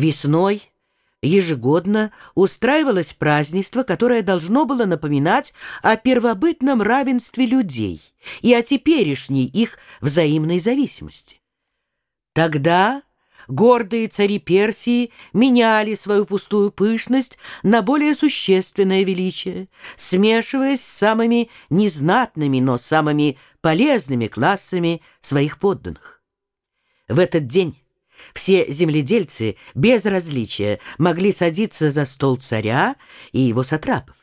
Весной ежегодно устраивалось празднество, которое должно было напоминать о первобытном равенстве людей и о теперешней их взаимной зависимости. Тогда гордые цари Персии меняли свою пустую пышность на более существенное величие, смешиваясь с самыми незнатными, но самыми полезными классами своих подданных. В этот день все земледельцы без различия могли садиться за стол царя и его сатрапов.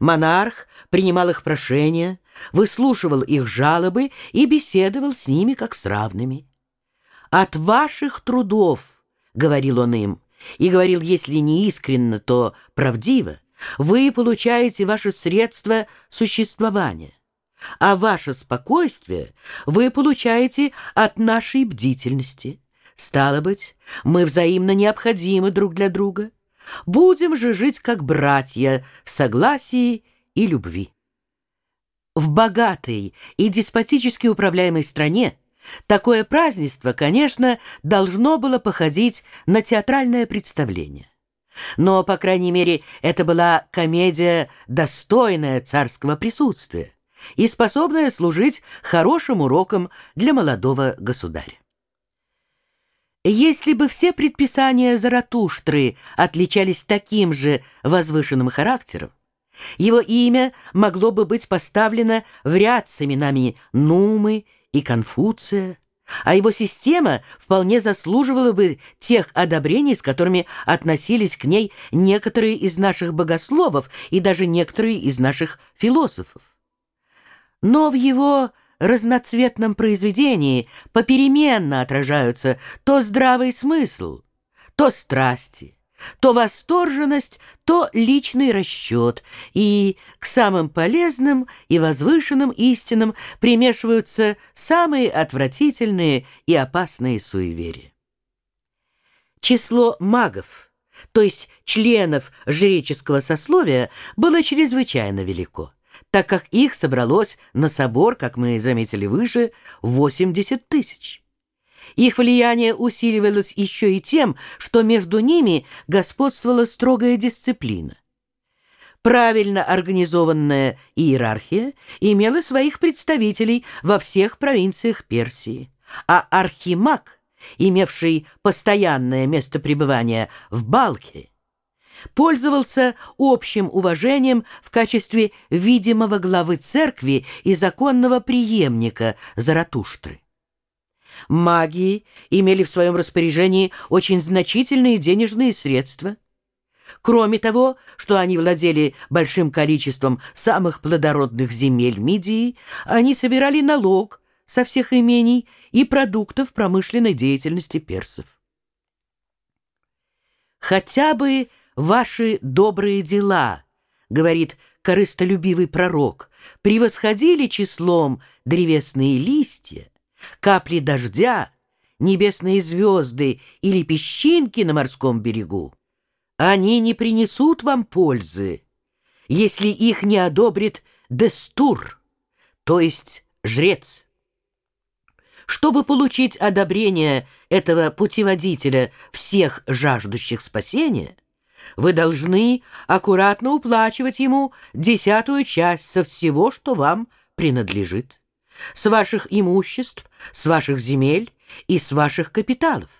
Монарх принимал их прошения, выслушивал их жалобы и беседовал с ними как с равными. «От ваших трудов», — говорил он им, и говорил, если не искренно, то правдиво, вы получаете ваши средства существования, а ваше спокойствие вы получаете от нашей бдительности. Стало быть, мы взаимно необходимы друг для друга. Будем же жить как братья в согласии и любви. В богатой и деспотически управляемой стране такое празднество, конечно, должно было походить на театральное представление. Но, по крайней мере, это была комедия, достойная царского присутствия и способная служить хорошим уроком для молодого государя. Если бы все предписания Заратуштры отличались таким же возвышенным характером, его имя могло бы быть поставлено в ряд с именами Нумы и Конфуция, а его система вполне заслуживала бы тех одобрений, с которыми относились к ней некоторые из наших богословов и даже некоторые из наших философов. Но в его разноцветном произведении попеременно отражаются то здравый смысл, то страсти, то восторженность, то личный расчет, и к самым полезным и возвышенным истинам примешиваются самые отвратительные и опасные суеверия. Число магов, то есть членов жреческого сословия, было чрезвычайно велико так как их собралось на собор, как мы заметили выше, 80 тысяч. Их влияние усиливалось еще и тем, что между ними господствовала строгая дисциплина. Правильно организованная иерархия имела своих представителей во всех провинциях Персии, а архимаг, имевший постоянное место пребывания в Балке, пользовался общим уважением в качестве видимого главы церкви и законного преемника Заратуштры. Магии имели в своем распоряжении очень значительные денежные средства. Кроме того, что они владели большим количеством самых плодородных земель Мидии, они собирали налог со всех имений и продуктов промышленной деятельности персов. Хотя бы ваши добрые дела, говорит корыстолюбивый пророк, превосходили числом древесные листья, капли дождя, небесные звезды или песчинки на морском берегу, они не принесут вам пользы, если их не одобрит дестур, то есть жрец. Чтобы получить одобрение этого путеводителя всех жаждущих спасения, вы должны аккуратно уплачивать ему десятую часть со всего, что вам принадлежит, с ваших имуществ, с ваших земель и с ваших капиталов.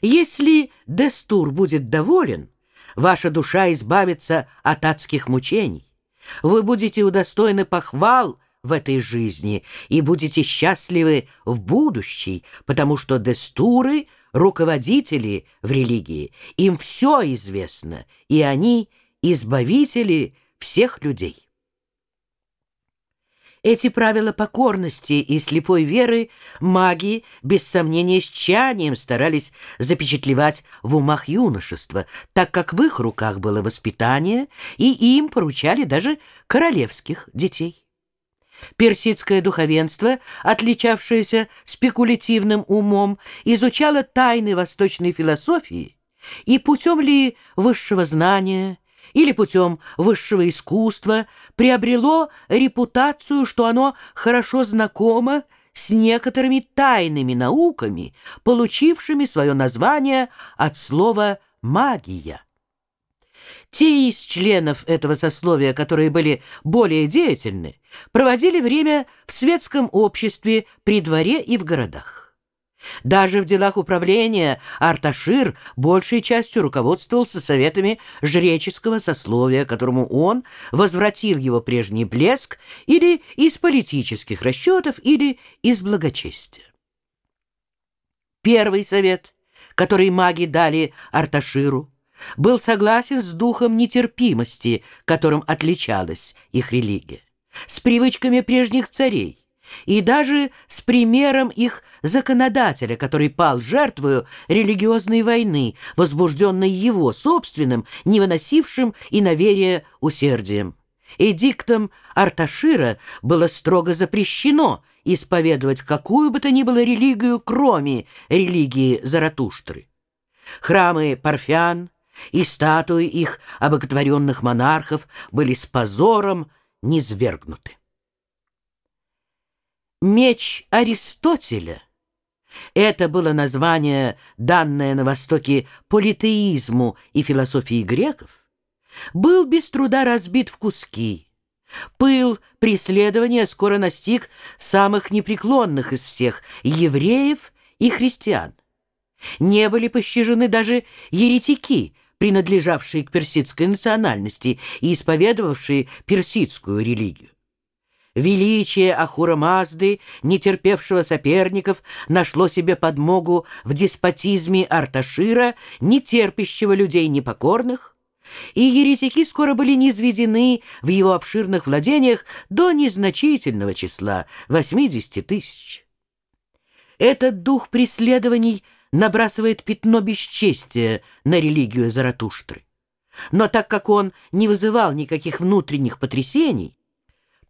Если Дестур будет доволен, ваша душа избавится от адских мучений. Вы будете удостоены похвал в этой жизни и будете счастливы в будущей, потому что Дестуры — руководители в религии, им все известно, и они избавители всех людей. Эти правила покорности и слепой веры маги, без сомнения, с чаянием старались запечатлевать в умах юношества, так как в их руках было воспитание, и им поручали даже королевских детей. Персидское духовенство, отличавшееся спекулятивным умом, изучало тайны восточной философии и путем ли высшего знания или путем высшего искусства приобрело репутацию, что оно хорошо знакомо с некоторыми тайными науками, получившими свое название от слова «магия». Те из членов этого сословия, которые были более деятельны, проводили время в светском обществе, при дворе и в городах. Даже в делах управления Арташир большей частью руководствовался советами жреческого сословия, которому он возвратил его прежний блеск или из политических расчетов, или из благочестия. Первый совет, который маги дали Арташиру, был согласен с духом нетерпимости, которым отличалась их религия, с привычками прежних царей, и даже с примером их законодателя, который пал жертвою религиозной войны, возбужденной его собственным, не выносившим и наверие усердием. Эдиктом Арташира было строго запрещено исповедовать какую бы то ни было религию, кроме религии Заратуштры. Храмы Парфян и статуи их обоготворенных монархов были с позором низвергнуты. Меч Аристотеля — это было название, данное на Востоке политеизму и философии греков, был без труда разбит в куски. Пыл преследования скоро настиг самых непреклонных из всех — евреев и христиан. Не были пощажены даже еретики, принадлежавшие к персидской национальности и исповедовавшие персидскую религию. Величие Ахура Мазды, не терпевшего соперников, нашло себе подмогу в деспотизме Арташира, не терпящего людей непокорных, и еретики скоро были низведены в его обширных владениях до незначительного числа — 80 тысяч. Этот дух преследований набрасывает пятно бесчестия на религию Заратуштры. Но так как он не вызывал никаких внутренних потрясений,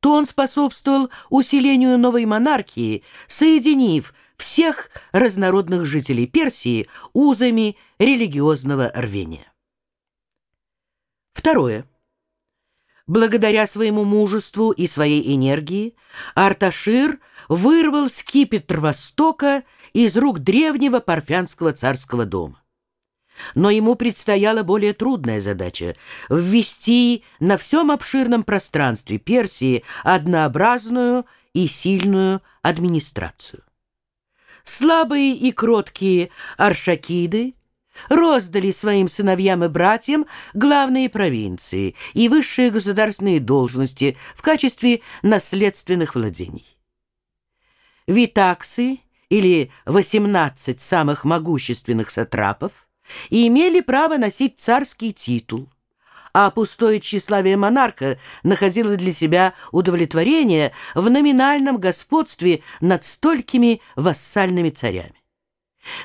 то он способствовал усилению новой монархии, соединив всех разнородных жителей Персии узами религиозного рвения. Второе. Благодаря своему мужеству и своей энергии Арташир вырвал скипетр Востока из рук древнего парфянского царского дома. Но ему предстояла более трудная задача — ввести на всем обширном пространстве Персии однообразную и сильную администрацию. Слабые и кроткие аршакиды роздали своим сыновьям и братьям главные провинции и высшие государственные должности в качестве наследственных владений. Витаксы или 18 самых могущественных сатрапов и имели право носить царский титул, а пустое тщеславие монарха находило для себя удовлетворение в номинальном господстве над столькими вассальными царями.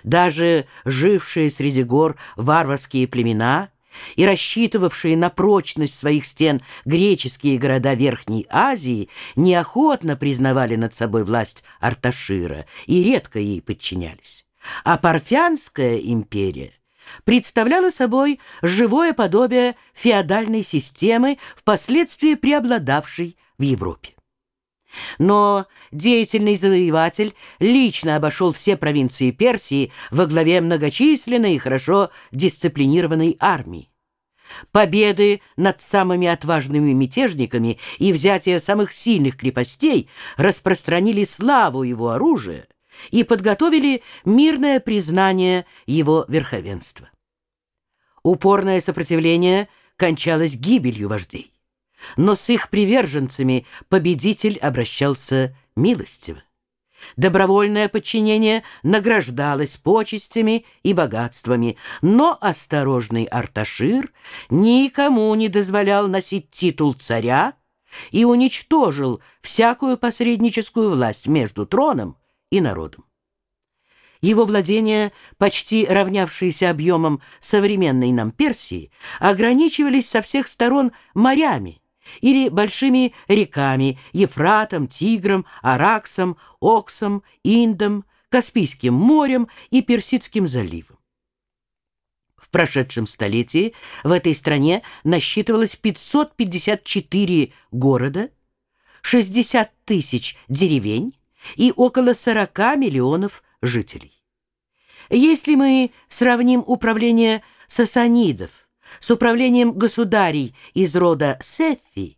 Даже жившие среди гор варварские племена и рассчитывавшие на прочность своих стен греческие города Верхней Азии неохотно признавали над собой власть Арташира и редко ей подчинялись. А Парфянская империя представляла собой живое подобие феодальной системы, впоследствии преобладавшей в Европе. Но деятельный завоеватель лично обошел все провинции Персии во главе многочисленной и хорошо дисциплинированной армии. Победы над самыми отважными мятежниками и взятие самых сильных крепостей распространили славу его оружия, и подготовили мирное признание его верховенства. Упорное сопротивление кончалось гибелью вождей, но с их приверженцами победитель обращался милостиво. Добровольное подчинение награждалось почестями и богатствами, но осторожный Арташир никому не дозволял носить титул царя и уничтожил всякую посредническую власть между троном и народом. Его владения, почти равнявшиеся объемом современной нам Персии, ограничивались со всех сторон морями или большими реками Ефратом, Тигром, Араксом, Оксом, Индом, Каспийским морем и Персидским заливом. В прошедшем столетии в этой стране насчитывалось 554 города, 60 тысяч деревень, и около 40 миллионов жителей. Если мы сравним управление сасанидов с управлением государей из рода Сеффи,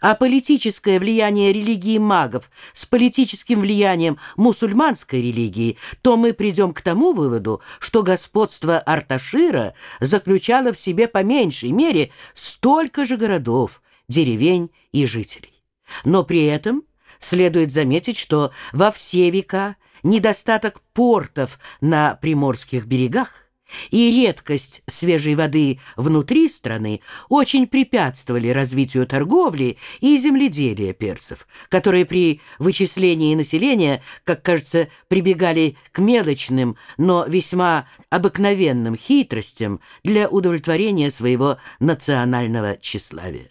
а политическое влияние религии магов с политическим влиянием мусульманской религии, то мы придем к тому выводу, что господство Арташира заключало в себе по меньшей мере столько же городов, деревень и жителей. Но при этом следует заметить, что во все века недостаток портов на приморских берегах и редкость свежей воды внутри страны очень препятствовали развитию торговли и земледелия персов, которые при вычислении населения, как кажется, прибегали к мелочным, но весьма обыкновенным хитростям для удовлетворения своего национального тщеславия.